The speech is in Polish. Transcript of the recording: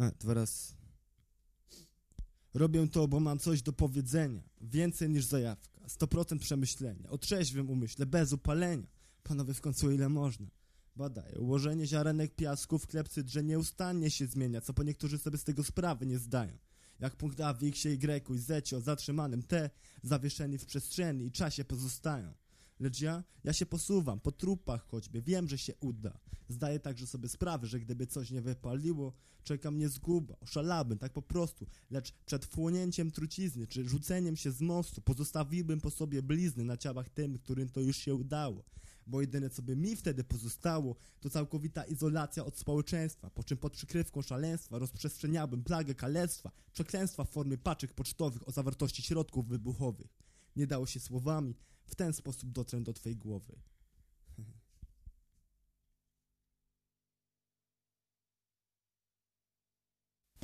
A, teraz... Robię to, bo mam coś do powiedzenia. Więcej niż zajawka. 100% przemyślenia. O trzeźwym umyśle, bez upalenia. Panowie w końcu ile można. Badaję. Ułożenie ziarenek piasku w klepsydrze nieustannie się zmienia, co po niektórzy sobie z tego sprawy nie zdają. Jak punkt A w X, Y i Z o zatrzymanym T, zawieszeni w przestrzeni i czasie pozostają. Lecz ja, ja się posuwam, po trupach choćby, wiem, że się uda. Zdaję także sobie sprawę, że gdyby coś nie wypaliło, czeka mnie zguba, oszalałbym tak po prostu. Lecz przed wchłonięciem trucizny, czy rzuceniem się z mostu, pozostawiłbym po sobie blizny na ciałach tym, którym to już się udało. Bo jedyne, co by mi wtedy pozostało, to całkowita izolacja od społeczeństwa, po czym pod przykrywką szaleństwa rozprzestrzeniałbym plagę kalectwa, przekleństwa w formie paczek pocztowych o zawartości środków wybuchowych. Nie dało się słowami, w ten sposób dotrę do twojej głowy.